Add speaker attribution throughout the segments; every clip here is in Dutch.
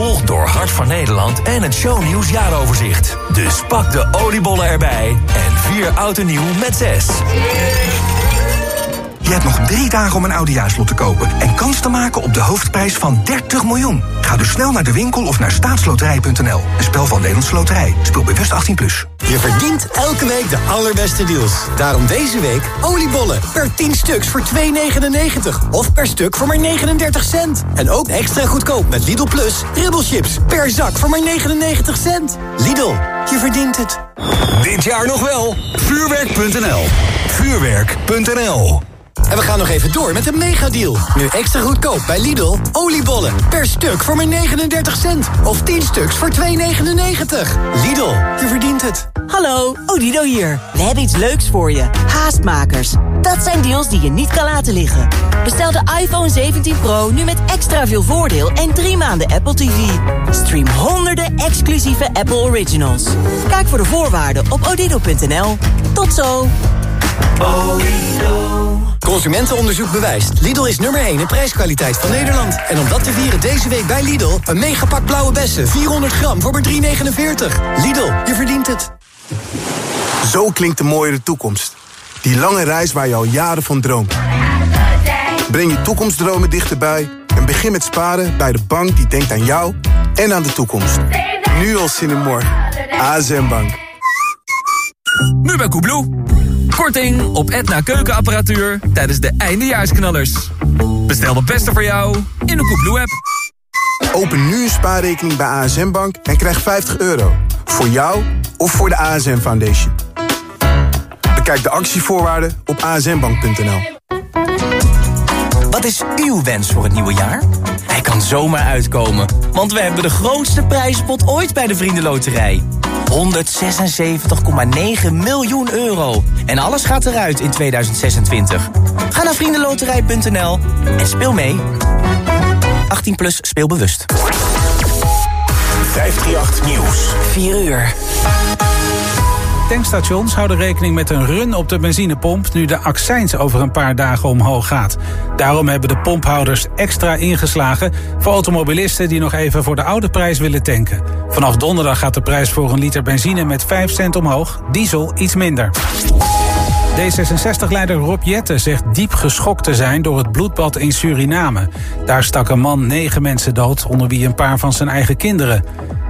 Speaker 1: Gevolgd door Hart van Nederland en het shownieuws jaaroverzicht. Dus pak de oliebollen erbij en vier oud en nieuw met zes.
Speaker 2: Je hebt nog drie dagen om een oudejaarslot te kopen... en kans te maken op de hoofdprijs van 30 miljoen. Ga dus snel naar de winkel of naar staatsloterij.nl. Een spel van Nederlandse Loterij. Speel bewust 18+. Plus.
Speaker 3: Je verdient elke week de allerbeste deals. Daarom deze week oliebollen per 10 stuks voor 2,99. Of per stuk voor maar 39 cent. En ook extra goedkoop met Lidl Plus ribbelchips per zak voor maar 99 cent. Lidl, je verdient het.
Speaker 1: Dit jaar nog wel. Vuurwerk.nl Vuurwerk.nl
Speaker 3: En we gaan nog even door met een megadeal. Nu extra goedkoop bij Lidl. Oliebollen per stuk voor maar 39 cent. Of 10 stuks voor 2,99. Lidl, je verdient het.
Speaker 4: Hallo, Odido hier. We hebben iets leuks voor je. Haastmakers. Dat zijn deals die je niet kan laten liggen. Bestel de iPhone 17 Pro nu met extra veel voordeel en drie maanden Apple TV. Stream honderden exclusieve Apple Originals. Kijk voor de voorwaarden op odido.nl. Tot zo.
Speaker 3: Consumentenonderzoek bewijst. Lidl is nummer 1 in prijskwaliteit van Nederland. En om dat te vieren deze week bij Lidl... een megapak blauwe bessen, 400 gram voor maar 3,49. Lidl, je verdient het.
Speaker 5: Zo klinkt de mooiere toekomst. Die lange reis waar je al jaren van droomt. Breng je toekomstdromen dichterbij en begin met sparen bij de bank die denkt aan jou en aan de toekomst. Nu al zin in morgen. ASM Bank.
Speaker 6: Nu bij Koebloe. Korting op Edna keukenapparatuur tijdens de eindejaarsknallers. Bestel de beste voor jou in de Koebloe-app.
Speaker 5: Open nu een spaarrekening bij ASM Bank en krijg 50 euro. Voor jou of voor de ASM Foundation. Bekijk de actievoorwaarden op asmbank.nl.
Speaker 7: Wat is uw wens voor het nieuwe jaar? Hij kan zomaar uitkomen, want we hebben de grootste prijzenpot ooit bij de Vriendenloterij. 176,9 miljoen euro. En alles gaat eruit in 2026. Ga naar vriendenloterij.nl en speel mee. 18 plus speelbewust.
Speaker 1: 538 Nieuws.
Speaker 7: 4 uur.
Speaker 8: Tankstations houden rekening met een run op de benzinepomp... nu de accijns over een paar dagen omhoog gaat. Daarom hebben de pomphouders extra ingeslagen... voor automobilisten die nog even voor de oude prijs willen tanken. Vanaf donderdag gaat de prijs voor een liter benzine met 5 cent omhoog. Diesel iets minder. D66-leider Rob Jette zegt diep geschokt te zijn door het bloedbad in Suriname. Daar stak een man negen mensen dood, onder wie een paar van zijn eigen kinderen.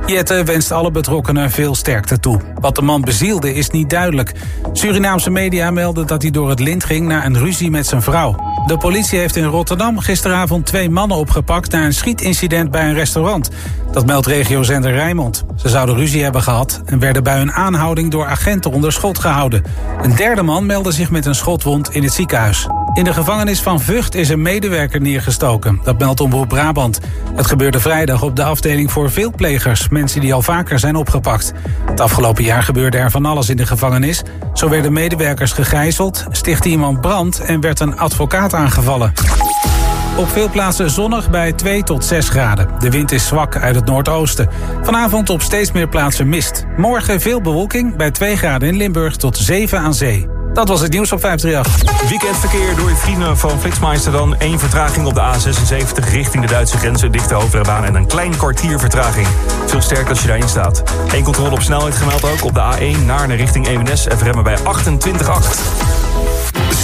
Speaker 8: Jette wenst alle betrokkenen veel sterkte toe. Wat de man bezielde is niet duidelijk. Surinaamse media melden dat hij door het lint ging na een ruzie met zijn vrouw. De politie heeft in Rotterdam gisteravond twee mannen opgepakt... na een schietincident bij een restaurant. Dat meldt regiozender Rijnmond. Ze zouden ruzie hebben gehad en werden bij hun aanhouding door agenten onder schot gehouden. Een derde man meldde zich met een schotwond in het ziekenhuis. In de gevangenis van Vught is een medewerker neergestoken. Dat meldt Omroep Brabant. Het gebeurde vrijdag op de afdeling voor veelplegers. Mensen die al vaker zijn opgepakt. Het afgelopen jaar gebeurde er van alles in de gevangenis. Zo werden medewerkers gegijzeld, stichtte iemand brand... en werd een advocaat aangevallen. Op veel plaatsen zonnig bij 2 tot 6 graden. De wind is zwak uit het noordoosten. Vanavond op steeds meer plaatsen mist. Morgen veel bewolking bij 2 graden in Limburg tot 7 aan zee. Dat was het nieuws op 538.
Speaker 9: Weekendverkeer door je vrienden van Flitsmeister dan. Eén vertraging op de A76 richting de Duitse grens. Dichte hoofdrijbaan en een klein kwartier vertraging. Veel sterker als je daarin staat. Eén controle op snelheid gemeld ook op de A1 naar de richting Evenes. Even remmen bij 28,8.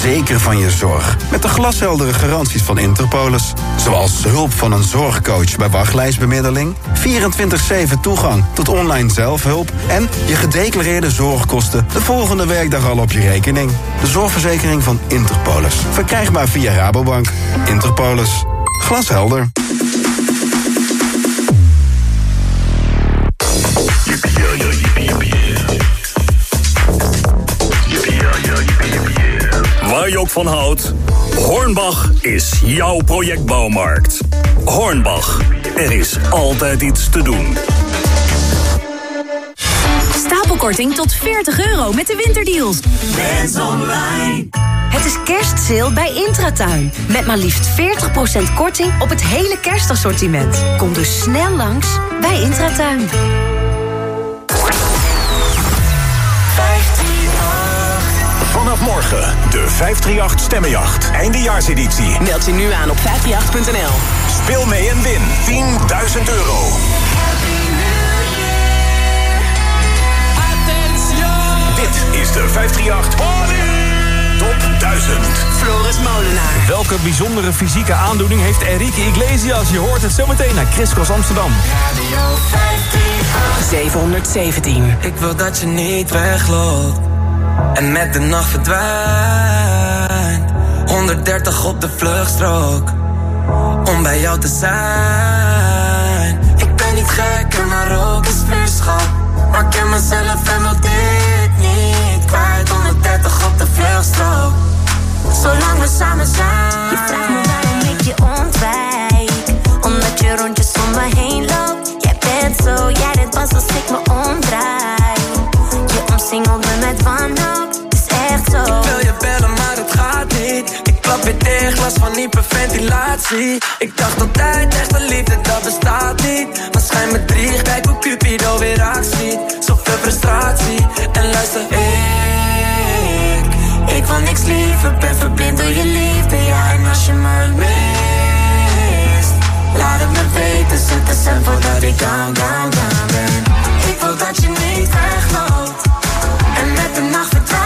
Speaker 10: Zeker van je zorg. Met de glasheldere garanties van Interpolis. Zoals hulp van een zorgcoach bij wachtlijstbemiddeling... 24-7 toegang tot online zelfhulp... en je gedeclareerde zorgkosten de volgende werkdag al op je rekening. De zorgverzekering van Interpolis. Verkrijgbaar via Rabobank. Interpolis. Glashelder.
Speaker 1: Waar je ook van houdt, Hornbach is jouw projectbouwmarkt. Hornbach, er is altijd iets te doen.
Speaker 11: Stapelkorting tot 40 euro met de winterdeals.
Speaker 12: Fans Online.
Speaker 11: Het is kerstsale bij Intratuin. Met maar liefst 40% korting op het hele kerstassortiment. Kom dus snel langs bij Intratuin.
Speaker 1: Morgen de 538 Stemmenjacht. Eindejaarseditie.
Speaker 4: Meld je nu aan op 538.nl.
Speaker 1: Speel mee en win 10.000 euro.
Speaker 2: Dit is de 538 Top 1000.
Speaker 13: Floris Molenaar.
Speaker 9: Welke bijzondere fysieke aandoening heeft Enrique Iglesias? Je hoort het zometeen naar Criscos Amsterdam. Radio 538.
Speaker 13: 717.
Speaker 14: Ik wil dat je niet wegloopt en met de nacht verdwijnt. 130 op de vluchtstrook om bij jou te zijn. Ik ben niet gek en maar ook is vuurschap. Maar ik ken mezelf en wil dit niet kwijt. 130 op de vluchtstrook, zolang we samen zijn. Weer dicht, last van hyperventilatie. Ik dacht altijd, echte liefde, dat bestaat niet. Maar schijn me drie, kijk hoe Cupido weer actie. Zoveel frustratie, en luister, ik... Ik wil niks liever, ben verblind door je liefde, ja. En als je me mist, laat het me weten. Zet de voordat ik down, down, down ben. Ik wil dat je niet wegloopt, en met de nacht verdwijnt.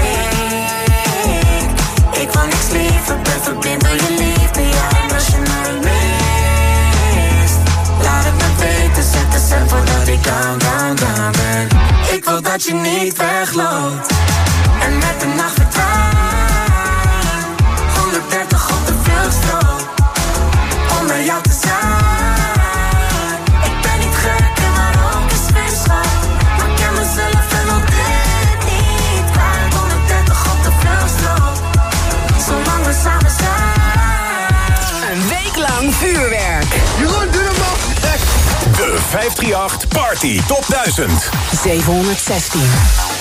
Speaker 14: Ik wil niks liever, ben verblind door je liefde, ja. En als je me mist, laat het me weten, zet de stem voordat ik down, down, down ben. Ik wil dat je niet wegloopt, en met de nacht verdwijnt. 130 op de vluchtstrook, om bij jou te zijn.
Speaker 2: 538 Party Top 1000.
Speaker 13: 716.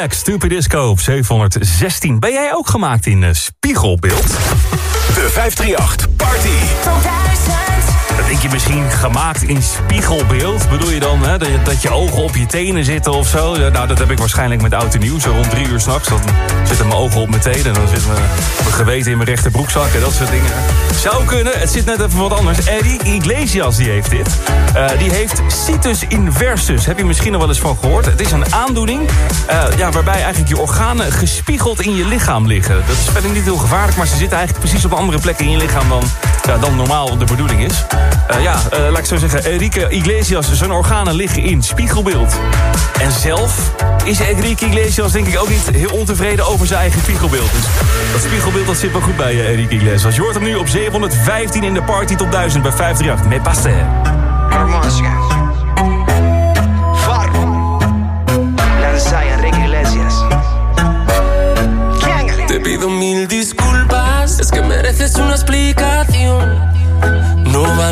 Speaker 9: Jack, Stupid Disco op 716. Ben jij ook gemaakt in uh, spiegelbeeld?
Speaker 2: De 538 Party.
Speaker 9: Dat denk je misschien gemaakt in spiegelbeeld. Bedoel je dan hè, dat, je, ogen op je tenen zitten of zo? Nou, dat heb ik waarschijnlijk met oud en rond drie uur s'nachts. Dan zitten mijn ogen op mijn tenen. En dan zit mijn, geweten in mijn rechterbroekzak en dat soort dingen. Zou kunnen. Het zit net even wat anders. Eddie Iglesias die heeft dit. Uh, die heeft situs inversus. Heb je misschien nog wel eens van gehoord? Het is een aandoening uh, ja, waarbij eigenlijk je organen gespiegeld in je lichaam liggen. Dat is verder niet heel gevaarlijk, maar ze zitten eigenlijk precies op andere plekken in je lichaam dan, dan normaal de bedoeling is. Uh, ja, uh, laat ik zo zeggen, Enrique Iglesias, zijn organen liggen in spiegelbeeld. En zelf is Enrique Iglesias denk ik ook niet heel ontevreden over zijn eigen spiegelbeeld. Dus dat spiegelbeeld dat zit wel goed bij je, Enrique Iglesias. Je hoort hem nu op 715 in de party top 1000 bij 538. Me passe.
Speaker 15: Enrique Iglesias. Te pido mil disculpas, es que mereces una explicación.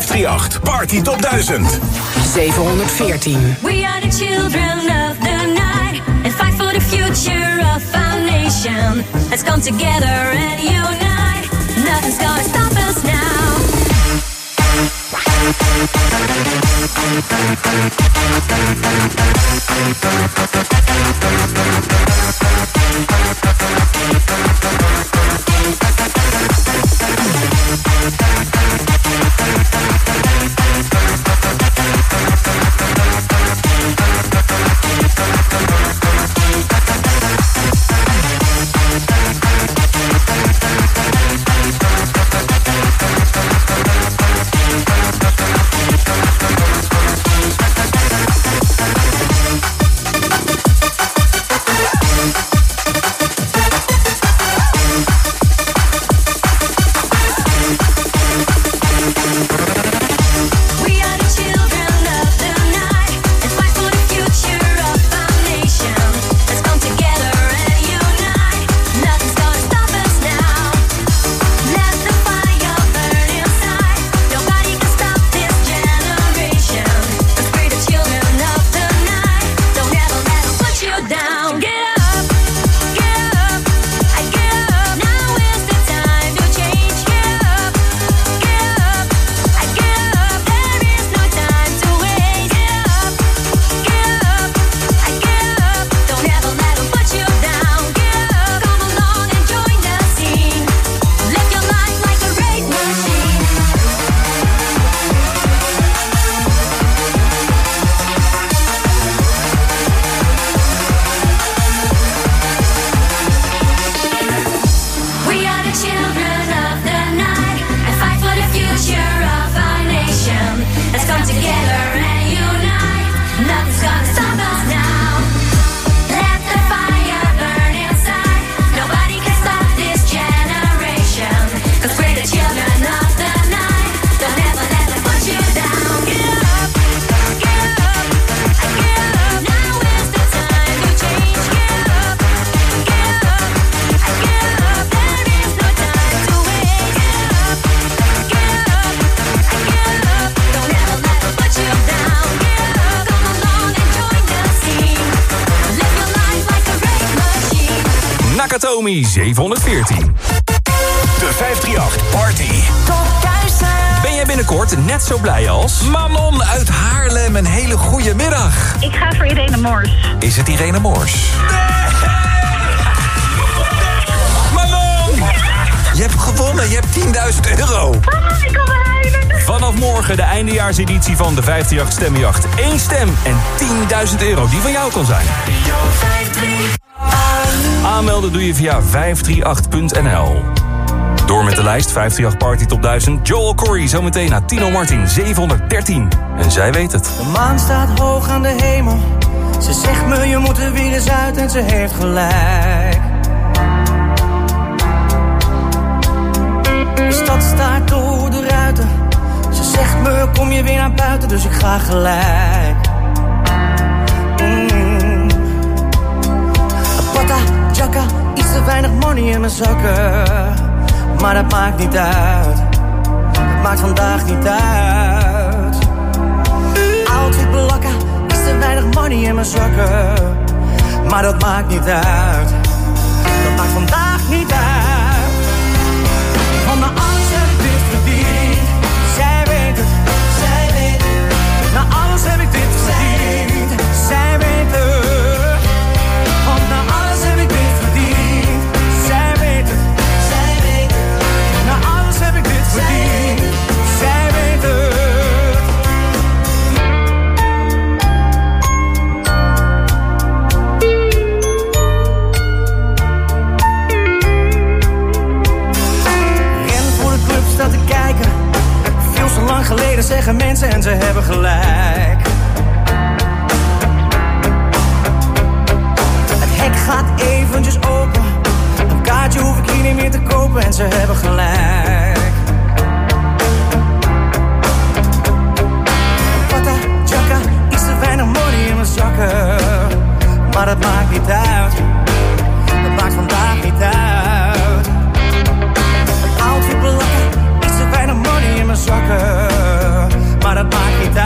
Speaker 2: 538. Party Top 1000.
Speaker 13: 714.
Speaker 16: We are the children of the night. And fight for the future of our nation. Let's come together and unite. Nothing's gonna stop us now.
Speaker 9: Domi 714.
Speaker 2: De 538 Party.
Speaker 17: Top 1000.
Speaker 9: Ben jij binnenkort net zo blij als...
Speaker 18: Manon uit Haarlem, een hele goede middag.
Speaker 19: Ik ga voor Irene Moors.
Speaker 18: Is het Irene Moors? Manon! Je hebt gewonnen, je hebt 10.000 euro.
Speaker 19: Oh, ik kan huilen.
Speaker 9: Vanaf morgen de eindejaarseditie van de 538 Stemjacht. Eén stem en 10.000 euro die van jou kan zijn. Aanmelden doe je via 538.nl. Door met de lijst 538 Party Top 1000. Joel Corey zometeen naar Tino Martin 713. En zij weet het.
Speaker 20: De maan staat hoog aan de hemel. Ze zegt me je moet er weer eens uit en ze heeft gelijk. De stad staat door de ruiten. Ze zegt me kom je weer naar buiten, dus ik ga gelijk. Te weinig money in mijn zakken. Maar dat maakt niet uit. Dat maakt vandaag niet uit. Outfit belakka, iets te weinig money in mijn zakken. Maar dat maakt niet uit. Dat maakt vandaag zeggen mensen en ze hebben gelijk. Het hek gaat eventjes open. Een kaartje hoef ik niet meer te kopen en ze hebben gelijk. Pata, chaka, iets te weinig money in mijn zakken. Maar dat maakt niet uit. Dat maakt vandaag niet uit. Een outfit belakken, iets te weinig money in mijn zakken. Maar dat maakt niet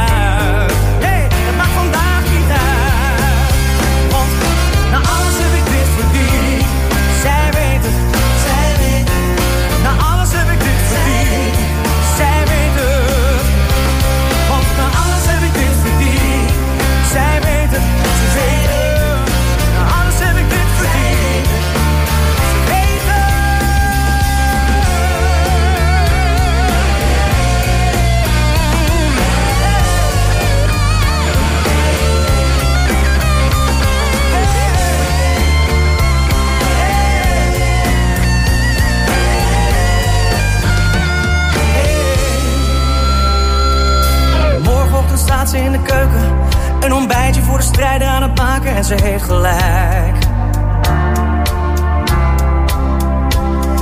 Speaker 20: in de keuken. Een ontbijtje voor de strijder aan het maken en ze heeft gelijk.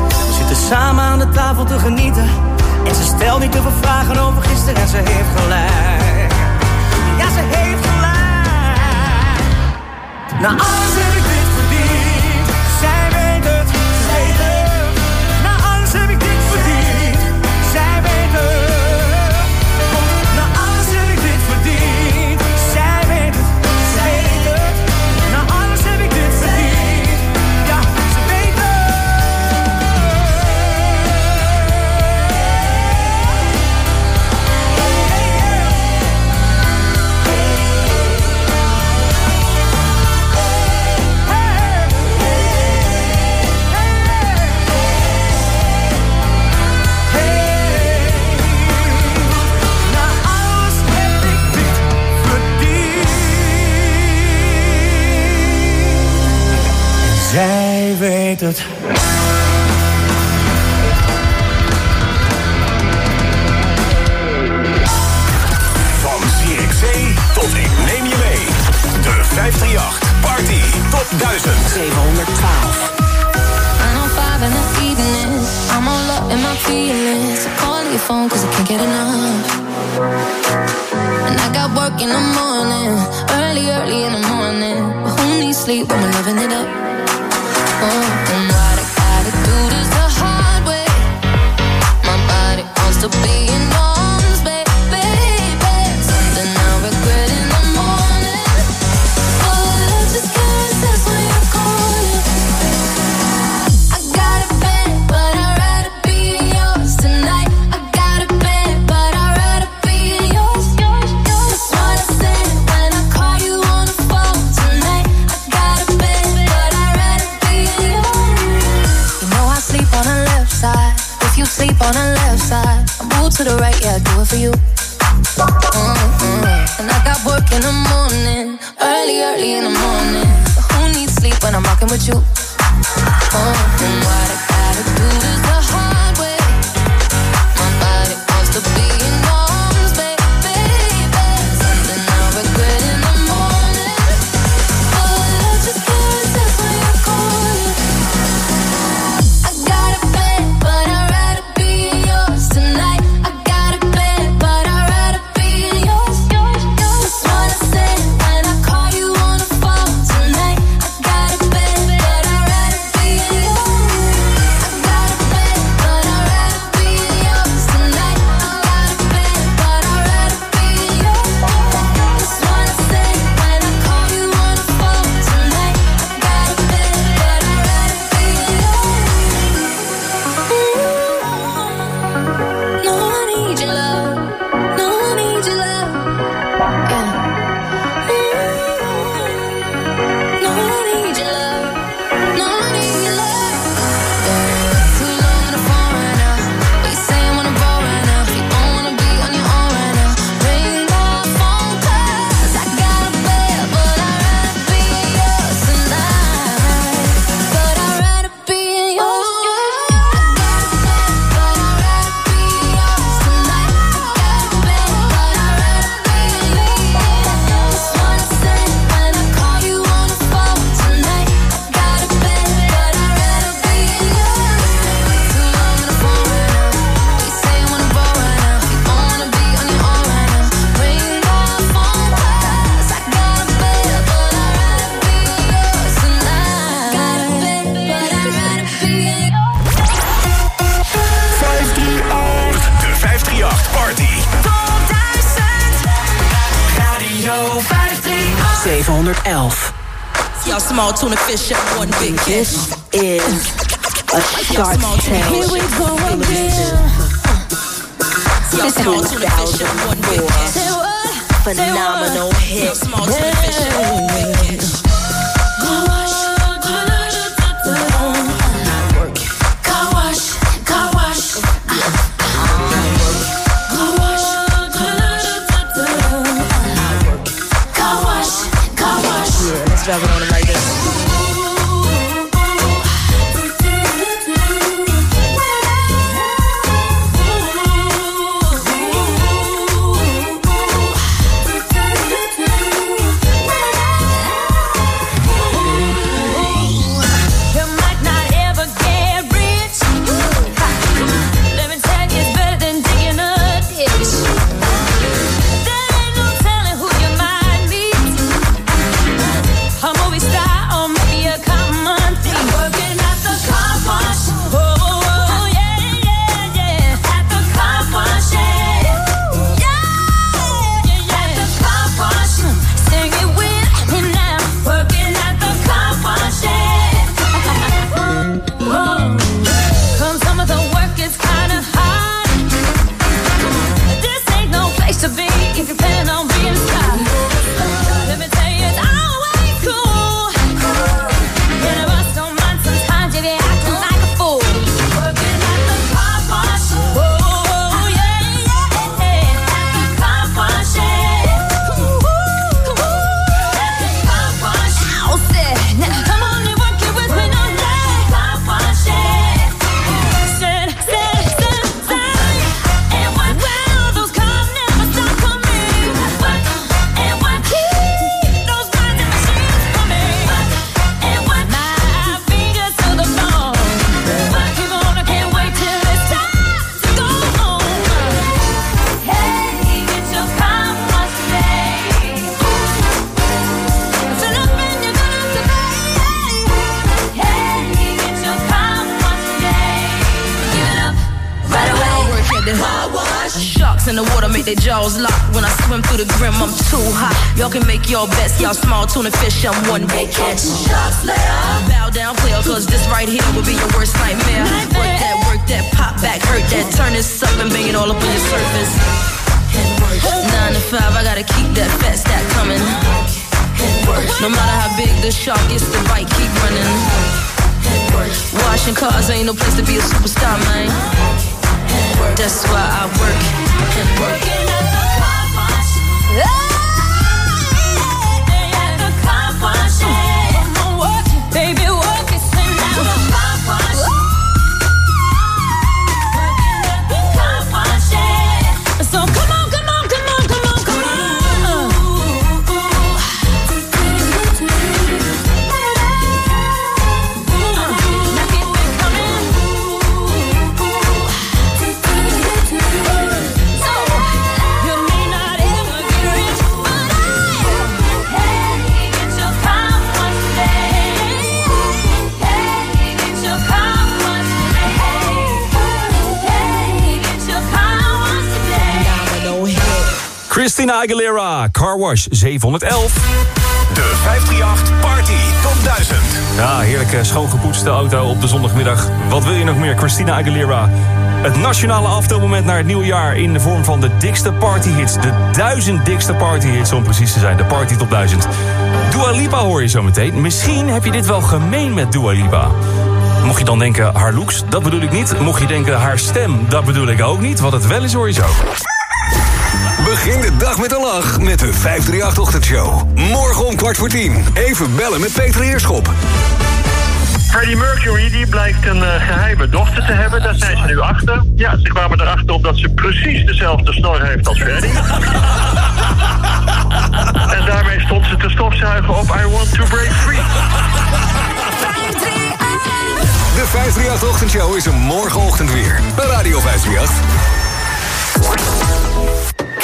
Speaker 20: We zitten samen aan de tafel te genieten. En ze stelt niet te veel vragen over gisteren en ze heeft gelijk. Ja, ze heeft gelijk. Na alles heb ik weet het.
Speaker 2: Van Zierikzee tot ik neem je mee. De 538 Party Top 1000.
Speaker 17: 712.
Speaker 21: I'm on five in the evening. I'm all up in my feelings. I call your phone cause I can't get enough. And I got work in the morning. Early, early in the morning. But who needs sleep when we're living it up? And what I gotta do this the hard way. My body wants to be between fish and one big kiss. This
Speaker 22: is a shark tale.
Speaker 23: Here we go again. 2004
Speaker 22: phenomenal
Speaker 9: Christina Aguilera, Car Wash 711.
Speaker 2: De 538 Party Top 1000.
Speaker 9: Ja, heerlijke schoongepoetste auto op de zondagmiddag. Wat wil je nog meer? Christina Aguilera. Het nationale aftelmoment naar het nieuwe jaar in de vorm van de dikste partyhits. De duizend dikste partyhits om precies te zijn. De Party Top 1000. Dua Lipa hoor je zo meteen. Misschien heb je dit wel gemeen met Dua Lipa. Mocht je dan denken haar looks, dat bedoel ik niet. Mocht je denken haar stem, dat bedoel ik ook niet. Wat het wel is hoor je zo.
Speaker 2: Begin de dag met een lach met de 538-ochtendshow. Morgen om kwart voor tien. Even bellen met Peter Heerschop.
Speaker 24: Freddie Mercury die blijkt een eh, geheime dochter te hebben. Daar zijn ze nu achter. Ja, ze kwamen erachter omdat ze precies dezelfde snor heeft als Freddie. en daarmee stond ze te stofzuigen op I Want to Break Free.
Speaker 2: De 538-ochtendshow is er morgenochtend weer. Bij Radio 538.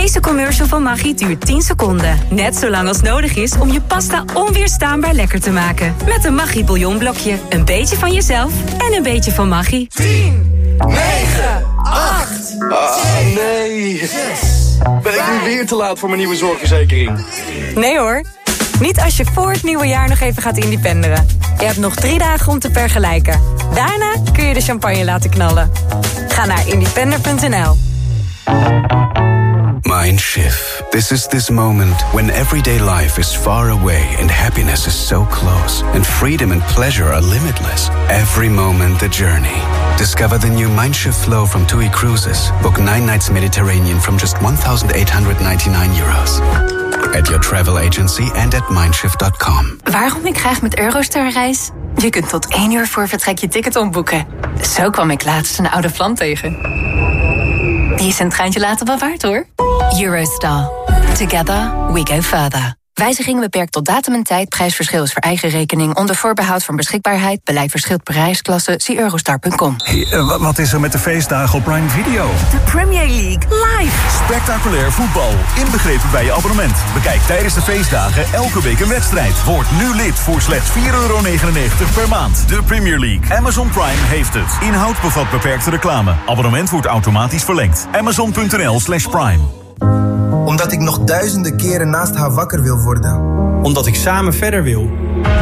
Speaker 11: Deze commercial van Maggi duurt 10 seconden. Net zo lang als nodig is om je pasta onweerstaanbaar lekker te maken. Met een Maggi bouillonblokje. Een beetje van jezelf en een beetje van Maggi.
Speaker 25: 10, 9, 8, nee. Ben ik nu weer te laat voor mijn nieuwe zorgverzekering?
Speaker 11: Nee hoor. Niet als je voor het nieuwe jaar nog even gaat independeren. Je hebt nog drie dagen om te vergelijken. Daarna kun je de champagne laten knallen. Ga naar independer.nl.
Speaker 10: Mindshift. This is this moment when everyday life is far away and happiness is so close, and freedom and pleasure are limitless. Every moment the journey. Discover the new Mindshift flow from TUI Cruises. Book nine nights Mediterranean from just 1,899 euros. At your travel agency and at mindshift.com.
Speaker 26: Waarom ik graag met Eurostar reis? Je kunt tot één uur voor vertrek je ticket omboeken. Zo kwam ik laatst een oude vlam tegen. Die is een treintje later wel hoor. Eurostar. Together we go further. Wijziging beperkt tot datum en tijd. Prijsverschil is voor eigen rekening. Onder voorbehoud van beschikbaarheid. Beleid verschilt per reisklasse. Zie eurostar.com.
Speaker 27: Hey, eh, wa- wat is er met de feestdagen op Prime Video?
Speaker 11: De Premier League live.
Speaker 27: Spectaculair voetbal, inbegrepen bij je abonnement. Bekijk tijdens de feestdagen elke week een wedstrijd. Word nu lid voor slechts 4,99 euro per maand. De Premier League. Amazon Prime heeft het. Inhoud bevat beperkte reclame. Abonnement wordt automatisch verlengd. Amazon.nl slash prime.
Speaker 28: Omdat ik nog duizenden keren naast haar wakker wil worden. Omdat ik samen verder wil.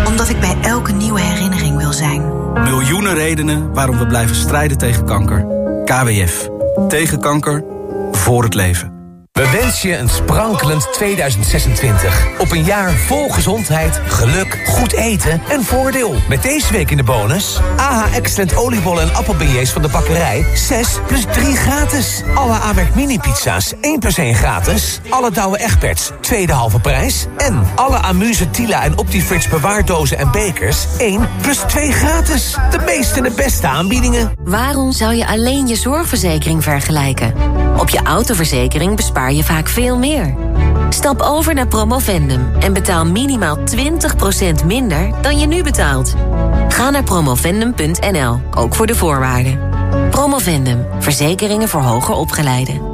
Speaker 29: Omdat ik bij elke nieuwe herinnering wil zijn.
Speaker 28: Miljoenen redenen waarom we blijven strijden tegen kanker. KWF. Tegen kanker. Voor het leven.
Speaker 30: We wensen je een sprankelend 2026. Op een jaar vol gezondheid, geluk, goed eten en voordeel. Met deze week in de bonus... AH Excellent oliebollen en appelbeignets van de bakkerij... 6 plus 3 gratis. Alle Amerk mini pizza's 1 plus 1 gratis. Alle Douwe Egberts, tweede halve prijs. En alle Amuse Tila en Optifrits bewaardozen en bekers... 1 plus 2 gratis. De meeste en de beste aanbiedingen.
Speaker 31: Waarom zou je alleen je zorgverzekering vergelijken? Op je autoverzekering bespaar je vaak veel meer. Stap over naar Promovendum en betaal minimaal 20% minder dan je nu betaalt. Ga naar promovendum.nl, ook voor de voorwaarden. Promovendum, verzekeringen voor hoger opgeleiden.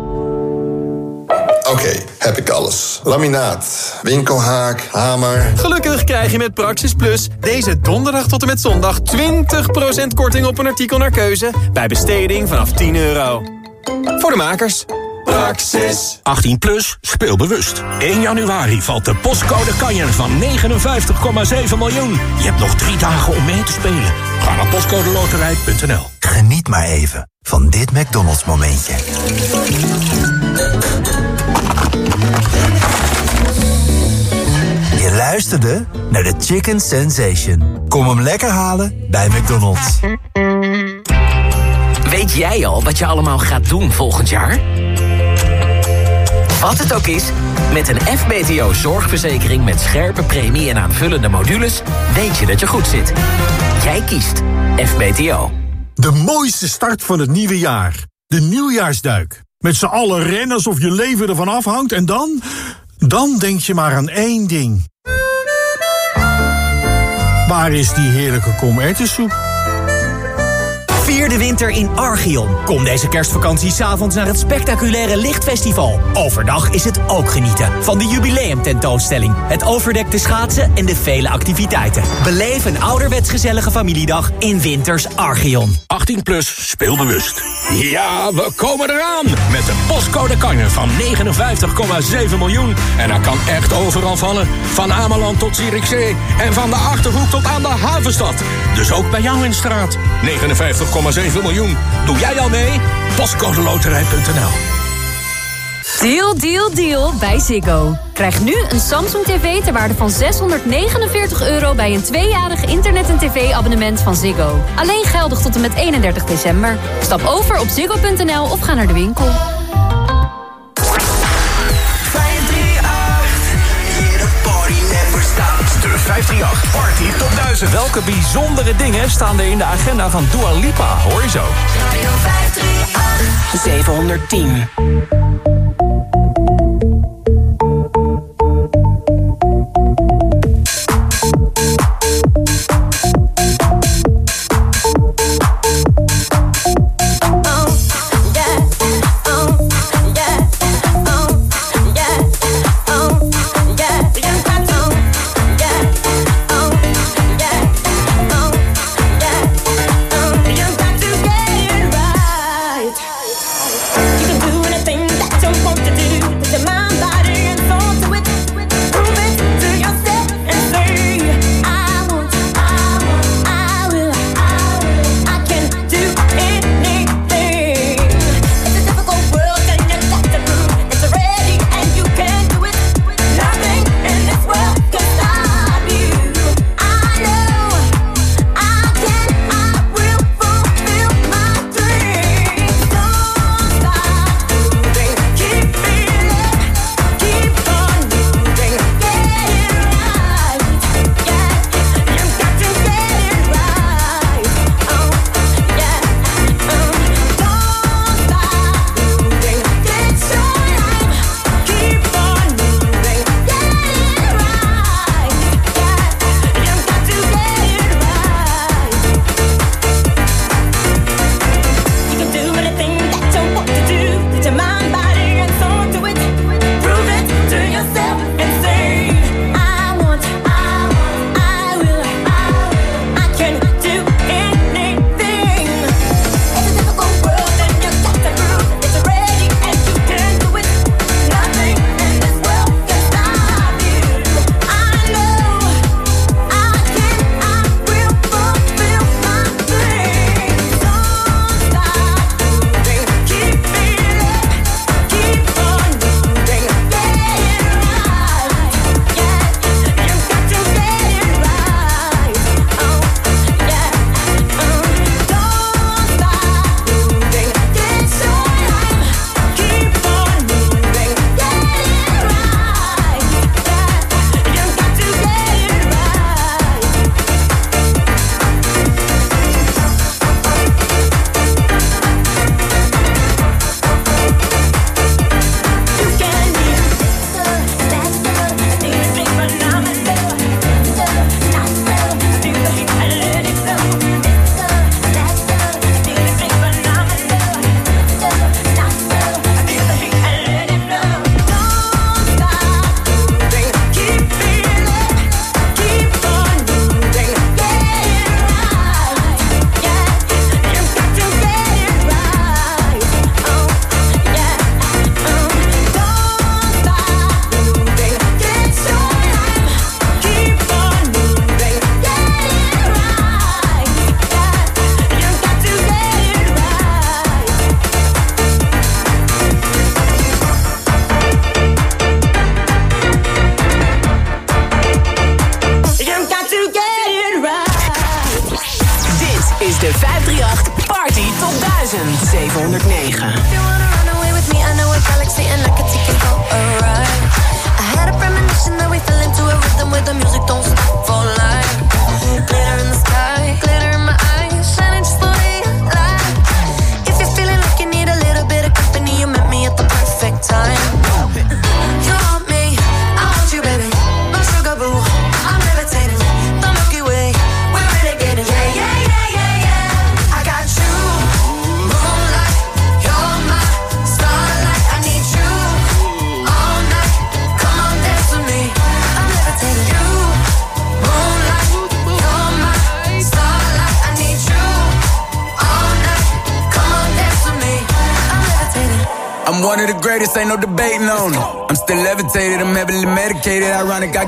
Speaker 32: Oké, heb ik alles. Laminaat, winkelhaak, hamer.
Speaker 25: Gelukkig krijg je met Praxis Plus deze donderdag tot en met zondag 20% korting op een artikel naar keuze bij besteding vanaf 10 euro. Voor de makers.
Speaker 2: Praxis. 18 plus, speel bewust. 1 januari valt de postcode kanjer van 59,7 miljoen. Je hebt nog drie dagen om mee te spelen. Ga naar postcodeloterij.nl.
Speaker 7: Geniet maar even van dit McDonald's momentje. Je luisterde naar de Chicken Sensation. Kom hem lekker halen bij McDonald's.
Speaker 33: Weet jij al wat je allemaal gaat doen volgend jaar? Wat het ook is, met een FBTO zorgverzekering met scherpe premie en aanvullende modules... weet je dat je goed zit. Jij kiest FBTO.
Speaker 34: De mooiste start van het nieuwe jaar. De nieuwjaarsduik. Met z'n allen rennen alsof je leven ervan afhangt en dan... Dan denk je maar aan één ding. Waar is die heerlijke komertensoep?
Speaker 35: Vier de winter in Archeon. Kom deze kerstvakantie s'avonds naar het spectaculaire Lichtfestival. Overdag is het ook genieten van de jubileumtentoonstelling, het overdekte schaatsen en de vele activiteiten. Beleef een ouderwets gezellige familiedag in Winters Archeon.
Speaker 2: 18 plus, speel bewust. Ja, we komen eraan met de postcode kanjer van 59,7 miljoen. En dat kan echt overal vallen. Van Ameland tot Zierikzee en van de Achterhoek tot aan de Havenstad. Dus ook bij jou in straat. 59,7 miljoen. Doe jij al mee? Postcodeloterij.nl
Speaker 11: Deal, deal, deal bij Ziggo. Krijg nu een Samsung TV ter waarde van 649 euro... bij een tweejarig internet- en tv-abonnement van Ziggo. Alleen geldig tot en met 31 december. Stap over op ziggo.nl of ga naar de winkel.
Speaker 2: 538. Party tot 1000.
Speaker 9: Welke bijzondere dingen staan er in de agenda van Dua Lipa? Hoor je zo.
Speaker 36: 538.
Speaker 37: 710.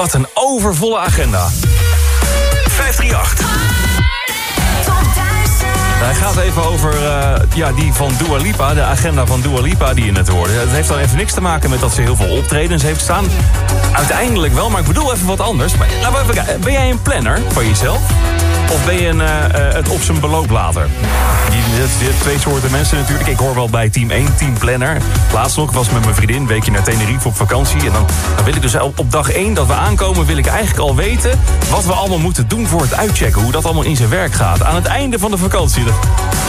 Speaker 9: Wat een overvolle agenda. 538. Hij gaat even over uh, ja, die van Dua Lipa, de agenda van Dua Lipa die je net hoorde. Het heeft dan even niks te maken met dat ze heel veel optredens heeft staan. Uiteindelijk wel, maar ik bedoel even wat anders. Maar, kijken. Ben jij een planner van jezelf? Of ben je een, uh, uh, het op zijn beloop later? Die, twee soorten mensen natuurlijk. Ik hoor wel bij team 1, team planner. Laatst nog, ik was met mijn vriendin een weekje naar Tenerife op vakantie. En dan, dan wil ik dus op, op dag 1 dat we aankomen... wil ik eigenlijk al weten wat we allemaal moeten doen voor het uitchecken. Hoe dat allemaal in zijn werk gaat. Aan het einde van de vakantie. Dat,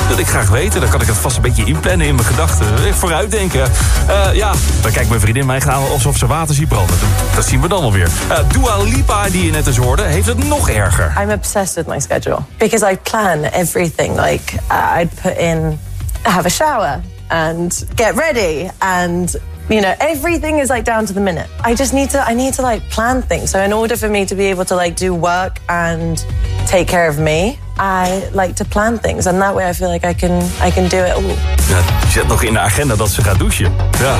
Speaker 9: dat ik graag weten. Dan kan ik het vast een beetje inplannen in mijn gedachten. Vooruitdenken. Uh, ja, dan kijkt mijn vriendin mij gaan alsof ze water ziet branden. Dat zien we dan alweer. Uh, Dua Lipa, die je net eens hoorde, heeft het nog erger.
Speaker 38: I'm obsessed with my schedule? Because I plan everything. Like uh, I'd put in, have a shower and get ready and you know everything is like down to the minute. I just need to i need to like plan things. So in order for me to be able to like do work and take care of me i like to plan things. And that way i feel like i can i can do it all.
Speaker 9: Ja, je zet nog in de agenda dat ze gaat douchen. Ja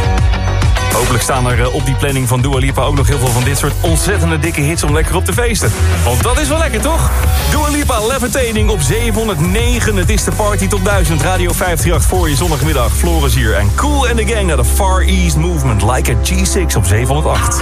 Speaker 9: Hopelijk staan er op die planning van Dua Lipa ook nog heel veel van dit soort ontzettende dikke hits om lekker op te feesten. Want dat is wel lekker, toch? Dua Lipa, Levitating op 709. Het is de party tot 1000. Radio 538 voor je zondagmiddag. Floris hier en Cool and the Gang naar de Far East Movement. Like a G6 op 708.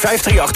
Speaker 20: 538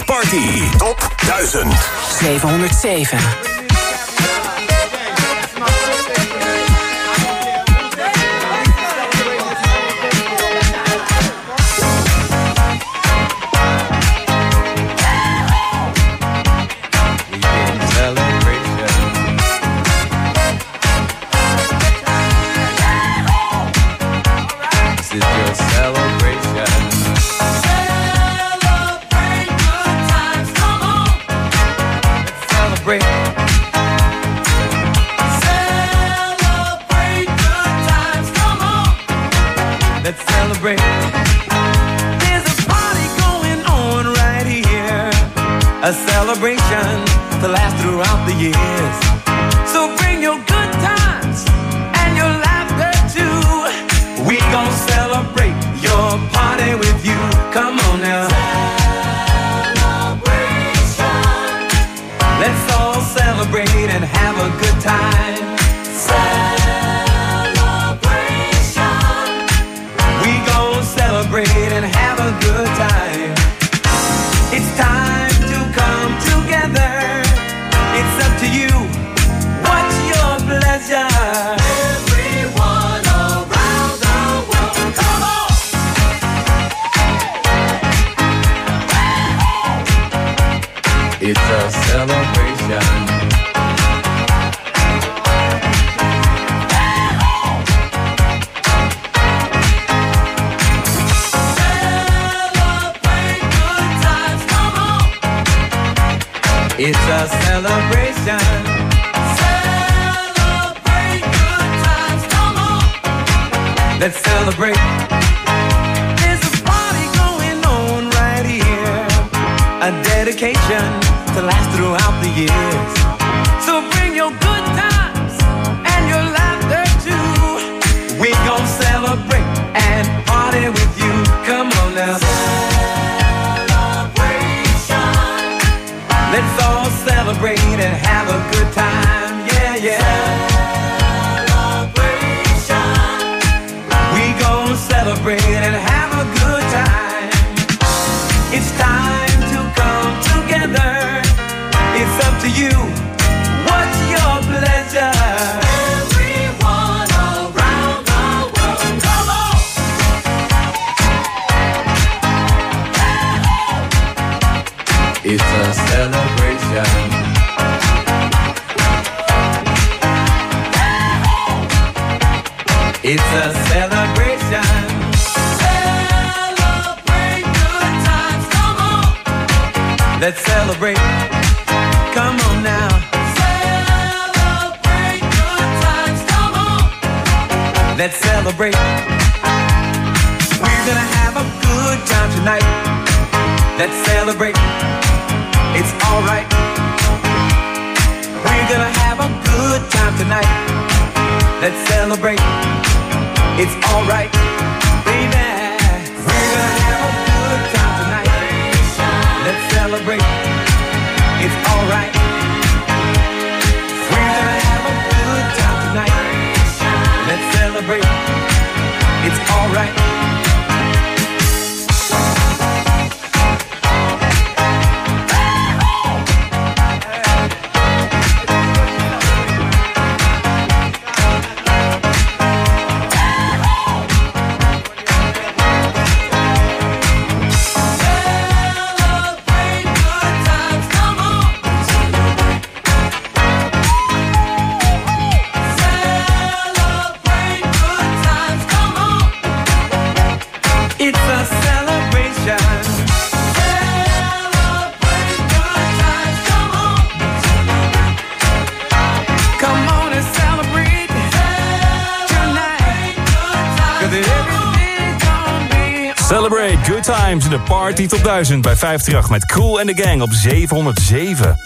Speaker 39: Times
Speaker 9: in de Party tot 1000 bij 538 met Cool and the Gang op 707.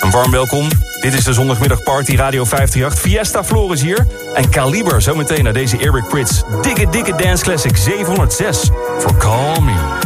Speaker 9: Een warm welkom. Dit is de zondagmiddag Party Radio 538. Fiesta Flores hier. En Kaliber zometeen naar deze Eric Prits. Dikke, dikke dance classic 706 voor Call Me.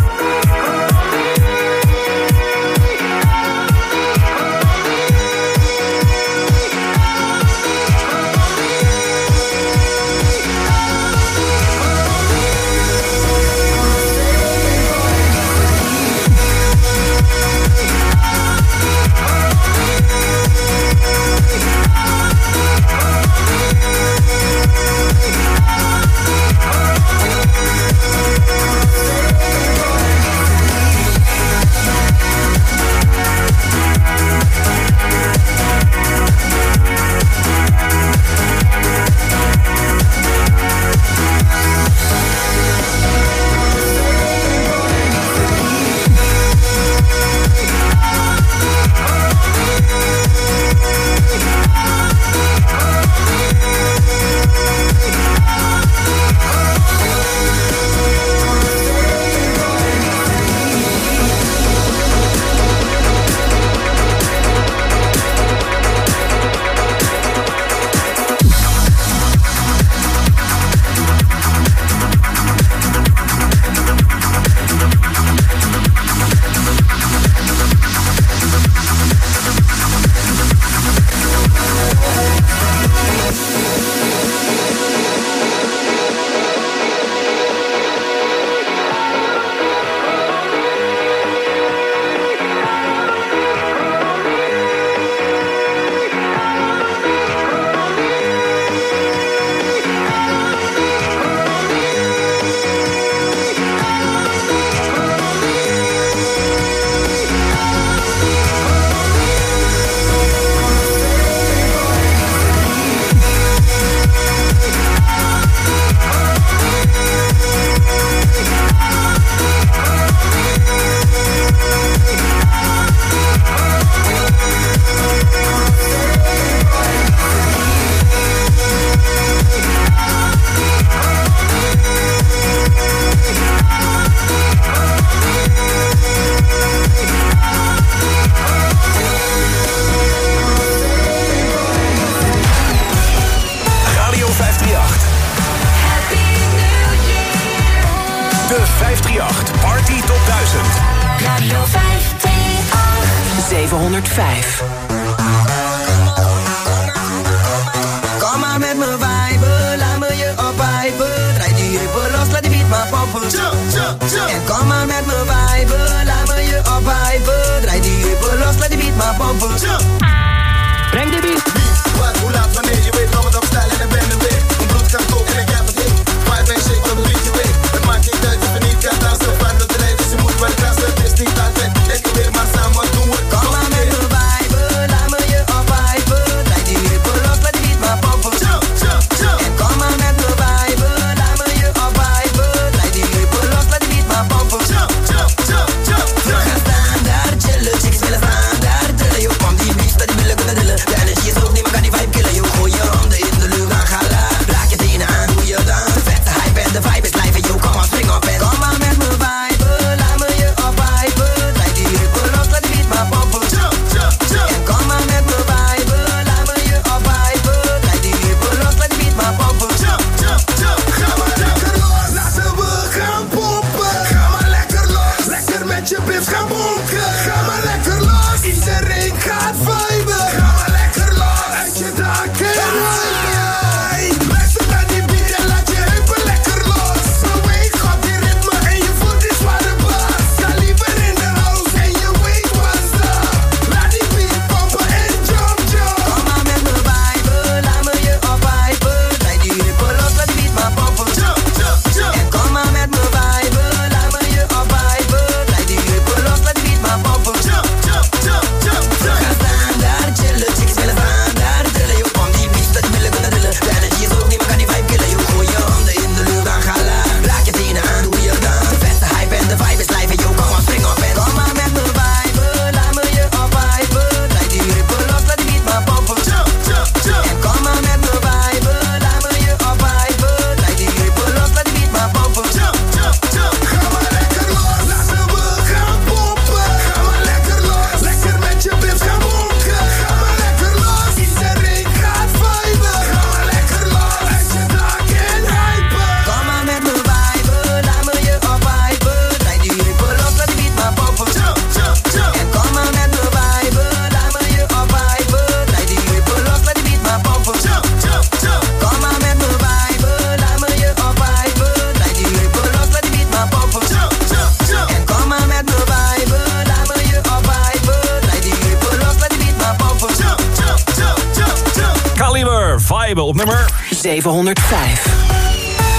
Speaker 35: 705.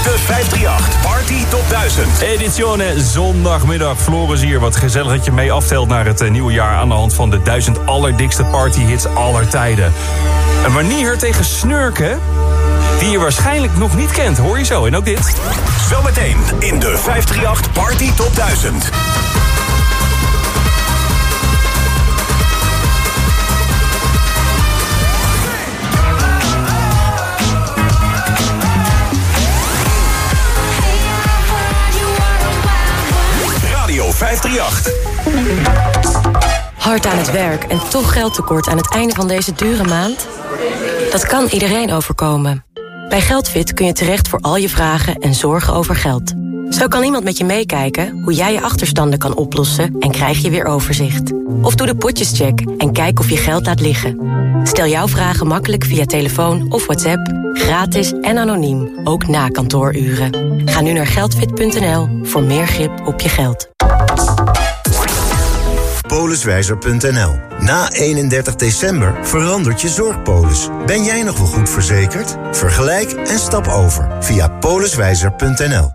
Speaker 40: De
Speaker 2: 538 Party Top 1000.
Speaker 9: Editione zondagmiddag. Floris hier. Wat gezellig dat je mee aftelt naar het eh, nieuwe jaar... aan de hand van de 1000 allerdikste partyhits aller tijden. Een manier tegen snurken die je waarschijnlijk nog niet kent. Hoor je zo. En ook dit.
Speaker 2: Zometeen in de 538 Party Top 1000. 538.
Speaker 41: Hard aan het werk en toch geldtekort aan het einde van deze dure maand? Dat kan iedereen overkomen. Bij Geldfit kun je terecht voor al je vragen en zorgen over geld. Zo kan iemand met je meekijken hoe jij je achterstanden kan oplossen en krijg je weer overzicht. Of doe de potjescheck en kijk of je geld laat liggen. Stel jouw vragen makkelijk via telefoon of WhatsApp, gratis en anoniem, ook na kantooruren. Ga nu naar geldfit.nl voor meer grip op je geld
Speaker 42: poliswijzer.nl. Na 31 december verandert je zorgpolis. Ben jij nog wel goed verzekerd? Vergelijk en stap over via poliswijzer.nl.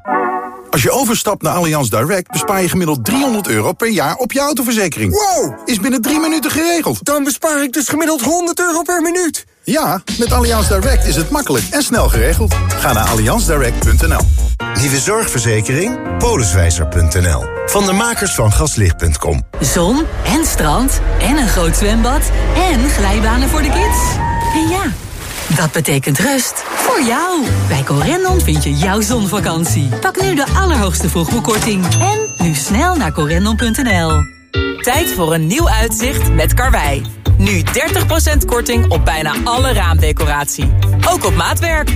Speaker 43: Als je overstapt naar Allianz Direct bespaar je gemiddeld 300 euro per jaar op je autoverzekering. Wow! Is binnen drie minuten geregeld. Dan bespaar ik dus gemiddeld 100 euro per minuut. Ja, met Allianz Direct is het makkelijk en snel geregeld. Ga naar allianzdirect.nl.
Speaker 42: Nieuwe zorgverzekering? Poliswijzer.nl. Van de makers van gaslicht.com.
Speaker 11: Zon en strand en een groot zwembad en glijbanen voor de kids. En ja, dat betekent rust voor jou. Bij Corendon vind je jouw zonvakantie. Pak nu de allerhoogste vroegboekkorting. En nu snel naar corendon.nl.
Speaker 35: Tijd voor een nieuw uitzicht met Karwei. Nu 30% korting op bijna alle raamdecoratie. Ook op maatwerk.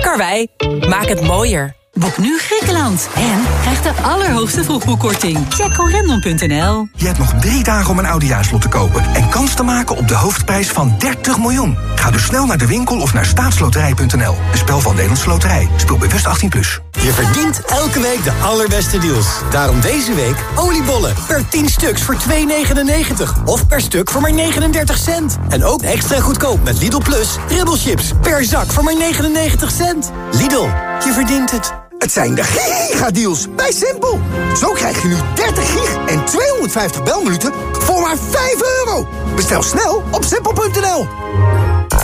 Speaker 35: Karwei, maak het mooier.
Speaker 11: Boek nu Griekenland en krijg de allerhoogste vroegboekkorting. Check corendon.nl.
Speaker 2: Je hebt nog drie dagen om een oudejaarslot te kopen... en kans te maken op de hoofdprijs van 30 miljoen. Ga dus snel naar de winkel of naar staatsloterij.nl. Een spel van Nederlandse Loterij. Speel bewust 18+. Plus.
Speaker 3: Je verdient elke week de allerbeste deals. Daarom deze week oliebollen per 10 stuks voor 2,99. Of per stuk voor maar 39 cent. En ook extra goedkoop met Lidl Plus chips per zak voor maar 99 cent. Lidl, je verdient het.
Speaker 5: Het zijn de gigadeals bij Simpel. Zo krijg je nu 30 gig en 250 belminuten voor maar 5 euro. Bestel snel op simpel.nl.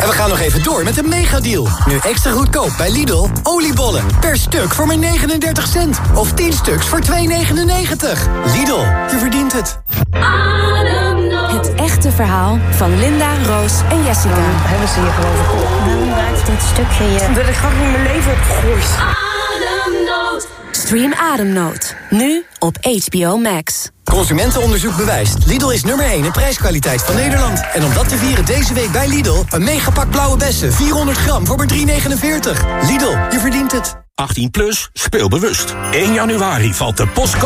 Speaker 3: En we gaan nog even door met een megadeal. Nu extra goedkoop bij Lidl. Oliebollen per stuk voor maar 39 cent. Of 10 stuks voor 2,99. Lidl, je verdient het.
Speaker 35: Het echte verhaal van Linda, Roos en Jessica. hebben ze hier geloof ik. Waarom blijft dit stukje hier? Dat ik gewoon in mijn leven heb gegooid. Stream Ademnood. Nu op HBO Max.
Speaker 3: Consumentenonderzoek bewijst. Lidl is nummer 1 in prijskwaliteit van Nederland. En om dat te vieren deze week bij Lidl... een megapak blauwe bessen, 400 gram voor maar 3,49. Lidl, je verdient het.
Speaker 34: 18 plus, speel bewust. 1 januari valt de postcode